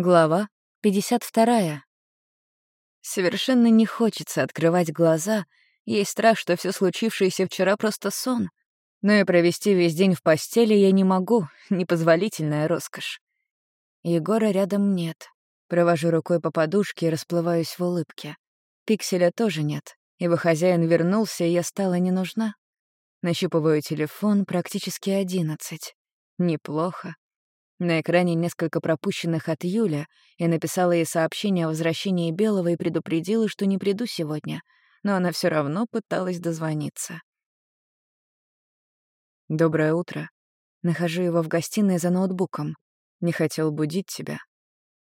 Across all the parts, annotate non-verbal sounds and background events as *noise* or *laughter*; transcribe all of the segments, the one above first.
Глава 52. Совершенно не хочется открывать глаза, есть страх, что все случившееся вчера просто сон. Но и провести весь день в постели я не могу, *laughs* непозволительная роскошь. Егора рядом нет. Провожу рукой по подушке и расплываюсь в улыбке. Пикселя тоже нет. Его хозяин вернулся, и я стала не нужна. Нащупываю телефон, практически одиннадцать. Неплохо. На экране несколько пропущенных от Юля. Я написала ей сообщение о возвращении Белого и предупредила, что не приду сегодня, но она все равно пыталась дозвониться. «Доброе утро. Нахожу его в гостиной за ноутбуком. Не хотел будить тебя.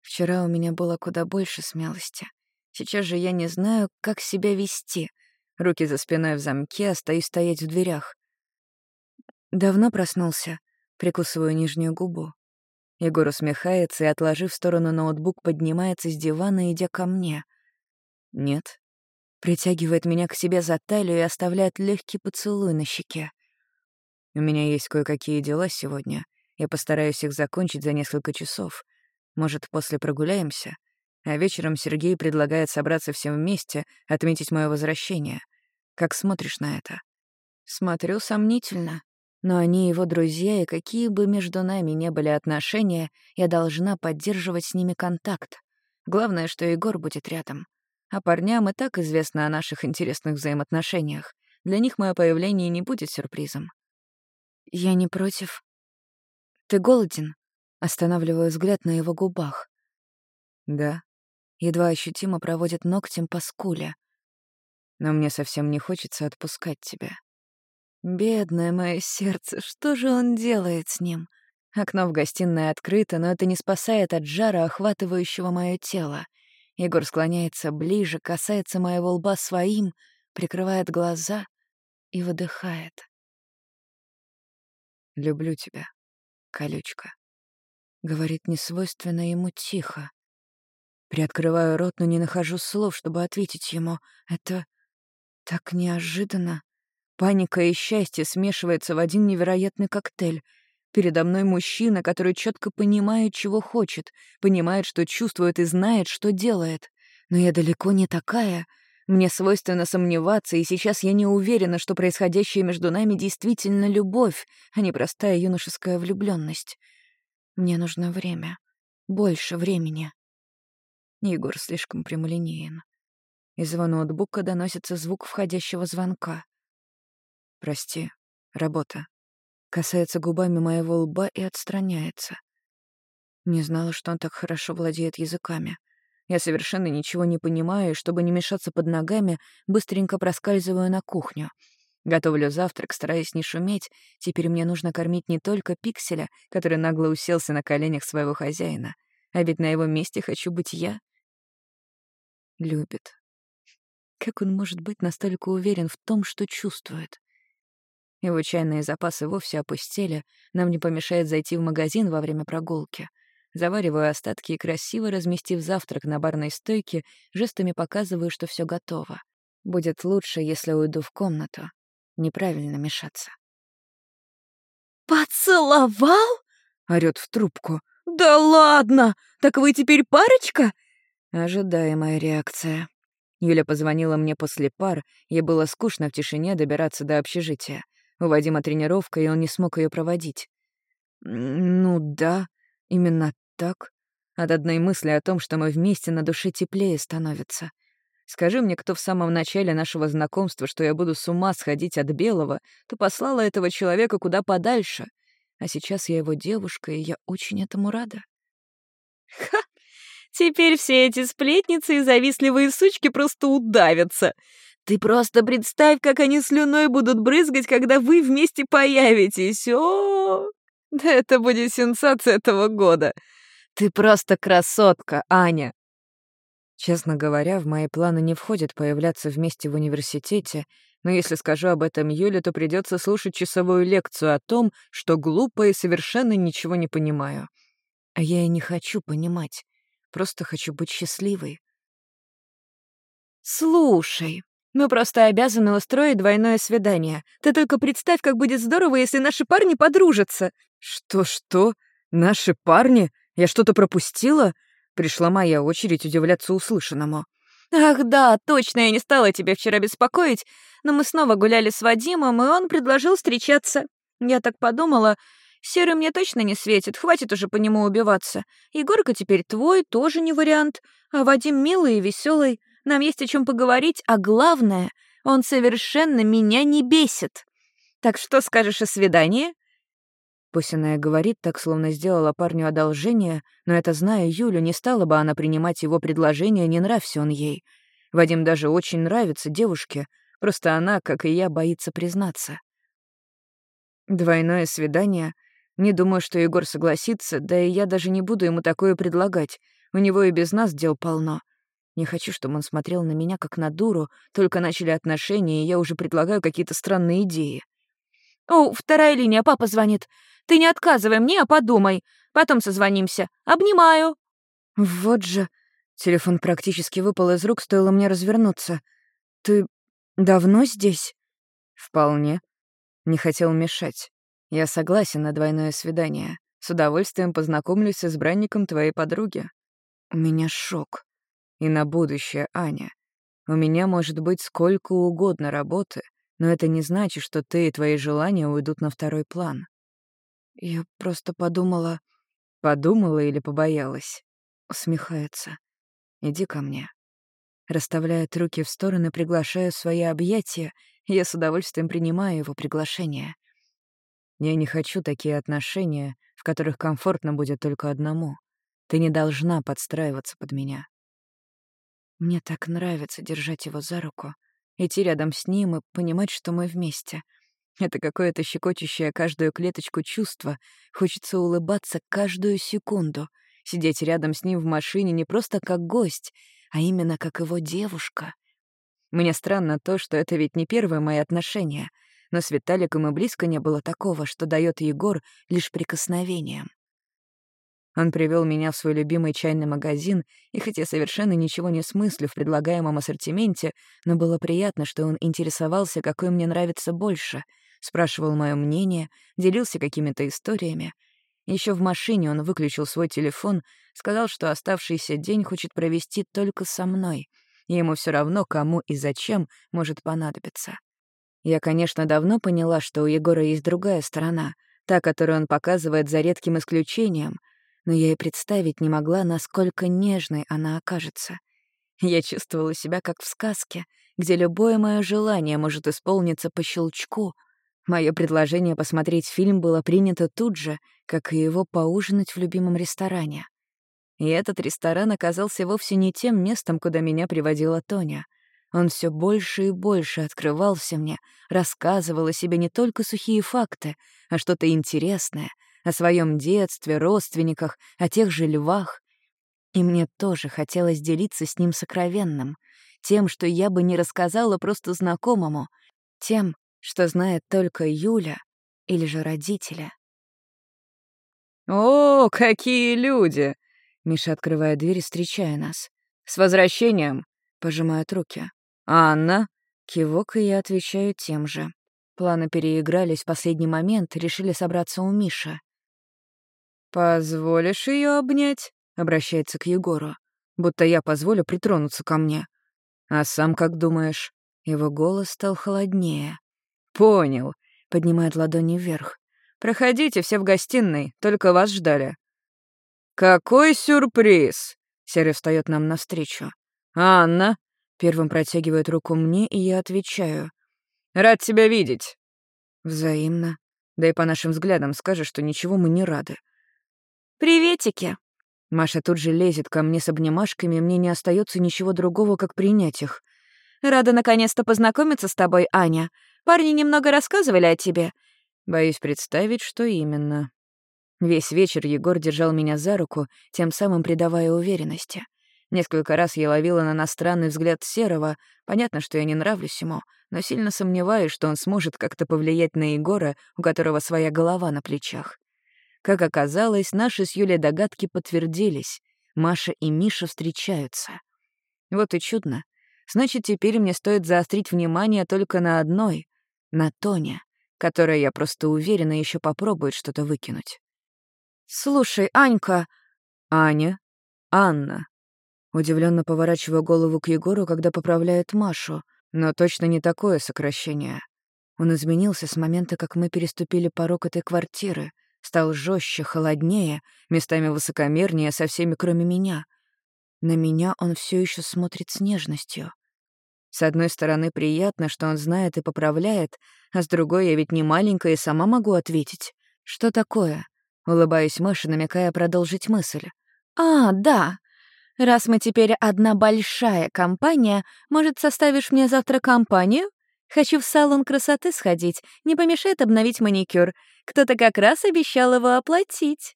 Вчера у меня было куда больше смелости. Сейчас же я не знаю, как себя вести. Руки за спиной в замке, остаюсь стоять в дверях. Давно проснулся. Прикусываю нижнюю губу. Егор усмехается и, отложив в сторону ноутбук, поднимается с дивана, идя ко мне. Нет. Притягивает меня к себе за талию и оставляет легкий поцелуй на щеке. У меня есть кое-какие дела сегодня. Я постараюсь их закончить за несколько часов. Может, после прогуляемся? А вечером Сергей предлагает собраться всем вместе, отметить мое возвращение. Как смотришь на это? Смотрю сомнительно. Но они его друзья, и какие бы между нами не были отношения, я должна поддерживать с ними контакт. Главное, что Егор будет рядом. А парням и так известно о наших интересных взаимоотношениях. Для них мое появление не будет сюрпризом. «Я не против. Ты голоден?» Останавливаю взгляд на его губах. «Да». Едва ощутимо проводит ногтем по скуле. «Но мне совсем не хочется отпускать тебя». Бедное мое сердце, что же он делает с ним? Окно в гостиной открыто, но это не спасает от жара, охватывающего мое тело. Егор склоняется ближе, касается моего лба своим, прикрывает глаза и выдыхает. «Люблю тебя, колючка», — говорит несвойственно ему тихо. Приоткрываю рот, но не нахожу слов, чтобы ответить ему. Это так неожиданно. Паника и счастье смешиваются в один невероятный коктейль. Передо мной мужчина, который четко понимает, чего хочет, понимает, что чувствует и знает, что делает. Но я далеко не такая. Мне свойственно сомневаться, и сейчас я не уверена, что происходящее между нами действительно любовь, а не простая юношеская влюбленность. Мне нужно время. Больше времени. Егор слишком прямолинеен. Из ноутбука доносится звук входящего звонка. «Прости, работа». Касается губами моего лба и отстраняется. Не знала, что он так хорошо владеет языками. Я совершенно ничего не понимаю, и, чтобы не мешаться под ногами, быстренько проскальзываю на кухню. Готовлю завтрак, стараясь не шуметь. Теперь мне нужно кормить не только пикселя, который нагло уселся на коленях своего хозяина, а ведь на его месте хочу быть я. Любит. Как он может быть настолько уверен в том, что чувствует? Его чайные запасы вовсе опустели, нам не помешает зайти в магазин во время прогулки. Завариваю остатки и, красиво разместив завтрак на барной стойке, жестами показываю, что все готово. Будет лучше, если уйду в комнату. Неправильно мешаться. «Поцеловал?» — орёт в трубку. «Да ладно! Так вы теперь парочка?» Ожидаемая реакция. Юля позвонила мне после пар, ей было скучно в тишине добираться до общежития. У Вадима тренировка, и он не смог ее проводить. Ну да, именно так. От одной мысли о том, что мы вместе на душе теплее становится. Скажи мне, кто в самом начале нашего знакомства, что я буду с ума сходить от белого, то послала этого человека куда подальше. А сейчас я его девушка, и я очень этому рада. Ха! Теперь все эти сплетницы и завистливые сучки просто удавятся. Ты просто представь, как они слюной будут брызгать, когда вы вместе появитесь. О, да это будет сенсация этого года. Ты просто красотка, Аня. Честно говоря, в мои планы не входит появляться вместе в университете, но если скажу об этом Юле, то придется слушать часовую лекцию о том, что глупо и совершенно ничего не понимаю. А я и не хочу понимать. Просто хочу быть счастливой. «Слушай, мы просто обязаны устроить двойное свидание. Ты только представь, как будет здорово, если наши парни подружатся». «Что-что? Наши парни? Я что-то пропустила?» Пришла моя очередь удивляться услышанному. «Ах да, точно, я не стала тебя вчера беспокоить, но мы снова гуляли с Вадимом, и он предложил встречаться. Я так подумала, Серый мне точно не светит, хватит уже по нему убиваться. Егорка теперь твой, тоже не вариант, а Вадим милый и веселый. Нам есть о чем поговорить, а главное, он совершенно меня не бесит. Так что скажешь о свидании?» Пусть она и говорит так, словно сделала парню одолжение, но это, зная Юлю, не стала бы она принимать его предложение, не нравься он ей. Вадим даже очень нравится девушке, просто она, как и я, боится признаться. Двойное свидание. Не думаю, что Егор согласится, да и я даже не буду ему такое предлагать. У него и без нас дел полно. Не хочу, чтобы он смотрел на меня как на дуру, только начали отношения, и я уже предлагаю какие-то странные идеи. «О, вторая линия, папа звонит. Ты не отказывай мне, а подумай. Потом созвонимся. Обнимаю». Вот же. Телефон практически выпал из рук, стоило мне развернуться. «Ты давно здесь?» «Вполне. Не хотел мешать. Я согласен на двойное свидание. С удовольствием познакомлюсь с избранником твоей подруги. У меня шок. И на будущее, Аня. У меня может быть сколько угодно работы, но это не значит, что ты и твои желания уйдут на второй план. Я просто подумала... Подумала или побоялась? Усмехается. Иди ко мне. Расставляет руки в стороны, приглашая в свои объятия, я с удовольствием принимаю его приглашение. Я не хочу такие отношения, в которых комфортно будет только одному. Ты не должна подстраиваться под меня. Мне так нравится держать его за руку, идти рядом с ним и понимать, что мы вместе. Это какое-то щекочущее каждую клеточку чувство. Хочется улыбаться каждую секунду, сидеть рядом с ним в машине не просто как гость, а именно как его девушка. Мне странно то, что это ведь не первые мои отношения, но с Виталиком и близко не было такого, что дает Егор лишь прикосновением. Он привел меня в свой любимый чайный магазин, и хоть я совершенно ничего не смыслю в предлагаемом ассортименте, но было приятно, что он интересовался, какой мне нравится больше, спрашивал мое мнение, делился какими-то историями. Еще в машине он выключил свой телефон, сказал, что оставшийся день хочет провести только со мной, и ему все равно, кому и зачем может понадобиться. Я, конечно, давно поняла, что у Егора есть другая сторона, та, которую он показывает за редким исключением — но я и представить не могла, насколько нежной она окажется. Я чувствовала себя как в сказке, где любое мое желание может исполниться по щелчку. Мое предложение посмотреть фильм было принято тут же, как и его поужинать в любимом ресторане. И этот ресторан оказался вовсе не тем местом, куда меня приводила Тоня. Он все больше и больше открывался мне, рассказывал о себе не только сухие факты, а что-то интересное — о своем детстве, родственниках, о тех же львах. И мне тоже хотелось делиться с ним сокровенным, тем, что я бы не рассказала просто знакомому, тем, что знает только Юля или же родители. «О, какие люди!» — Миша открывает дверь, встречая нас. «С возвращением!» — пожимает руки. «Анна?» — кивок, и я отвечаю тем же. Планы переигрались в последний момент, решили собраться у Миши. «Позволишь ее обнять?» — обращается к Егору. «Будто я позволю притронуться ко мне. А сам как думаешь?» Его голос стал холоднее. «Понял», — поднимает ладони вверх. «Проходите все в гостиной, только вас ждали». «Какой сюрприз!» — Серый встает нам навстречу. «Анна!» — первым протягивает руку мне, и я отвечаю. «Рад тебя видеть!» «Взаимно. Да и по нашим взглядам скажешь, что ничего мы не рады. «Приветики!» Маша тут же лезет ко мне с обнимашками, мне не остается ничего другого, как принять их. «Рада наконец-то познакомиться с тобой, Аня. Парни немного рассказывали о тебе». Боюсь представить, что именно. Весь вечер Егор держал меня за руку, тем самым придавая уверенности. Несколько раз я ловила на иностранный взгляд Серого. Понятно, что я не нравлюсь ему, но сильно сомневаюсь, что он сможет как-то повлиять на Егора, у которого своя голова на плечах. Как оказалось, наши с Юлей догадки подтвердились. Маша и Миша встречаются. Вот и чудно. Значит, теперь мне стоит заострить внимание только на одной — на Тоне, которая, я просто уверена, еще попробует что-то выкинуть. «Слушай, Анька...» «Аня?» Анна. Удивленно поворачиваю голову к Егору, когда поправляет Машу, но точно не такое сокращение. Он изменился с момента, как мы переступили порог этой квартиры, стал жестче, холоднее, местами высокомернее со всеми, кроме меня. На меня он все еще смотрит с нежностью. С одной стороны, приятно, что он знает и поправляет, а с другой, я ведь не маленькая и сама могу ответить. Что такое? Улыбаюсь Маше, намекая продолжить мысль. «А, да. Раз мы теперь одна большая компания, может, составишь мне завтра компанию? Хочу в салон красоты сходить, не помешает обновить маникюр. Кто-то как раз обещал его оплатить».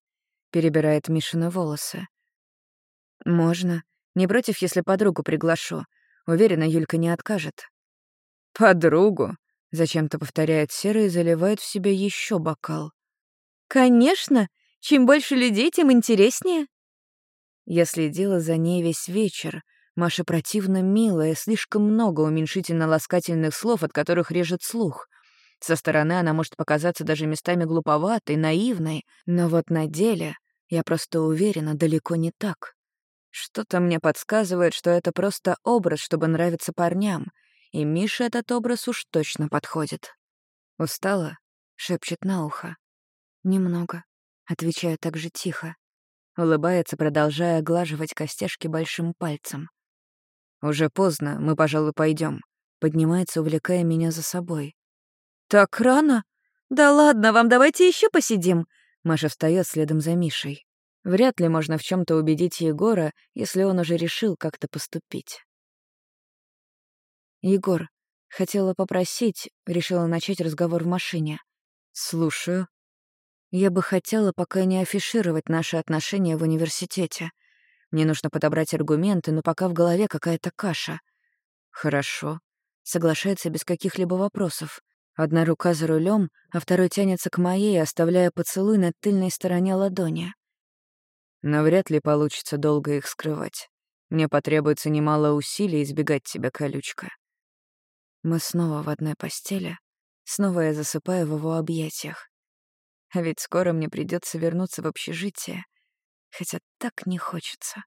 Перебирает Мишины волосы. «Можно. Не против, если подругу приглашу. Уверена, Юлька не откажет». «Подругу?» — зачем-то повторяет Сера и заливает в себя еще бокал. «Конечно! Чем больше людей, тем интереснее». Я следила за ней весь вечер. Маша противно милая, слишком много уменьшительно-ласкательных слов, от которых режет слух. Со стороны она может показаться даже местами глуповатой, наивной, но вот на деле, я просто уверена, далеко не так. Что-то мне подсказывает, что это просто образ, чтобы нравиться парням, и Мише этот образ уж точно подходит. «Устала?» — шепчет на ухо. «Немного», — отвечаю так же тихо. Улыбается, продолжая оглаживать костяшки большим пальцем. «Уже поздно, мы, пожалуй, пойдем. Поднимается, увлекая меня за собой. «Так рано? Да ладно вам, давайте еще посидим!» Маша встает следом за Мишей. Вряд ли можно в чем то убедить Егора, если он уже решил как-то поступить. «Егор, хотела попросить, решила начать разговор в машине. Слушаю. Я бы хотела пока не афишировать наши отношения в университете. Мне нужно подобрать аргументы, но пока в голове какая-то каша. Хорошо. Соглашается без каких-либо вопросов. Одна рука за рулем, а второй тянется к моей, оставляя поцелуй на тыльной стороне ладони. Но вряд ли получится долго их скрывать. Мне потребуется немало усилий избегать тебя, колючка. Мы снова в одной постели. Снова я засыпаю в его объятиях. А ведь скоро мне придется вернуться в общежитие, хотя так не хочется.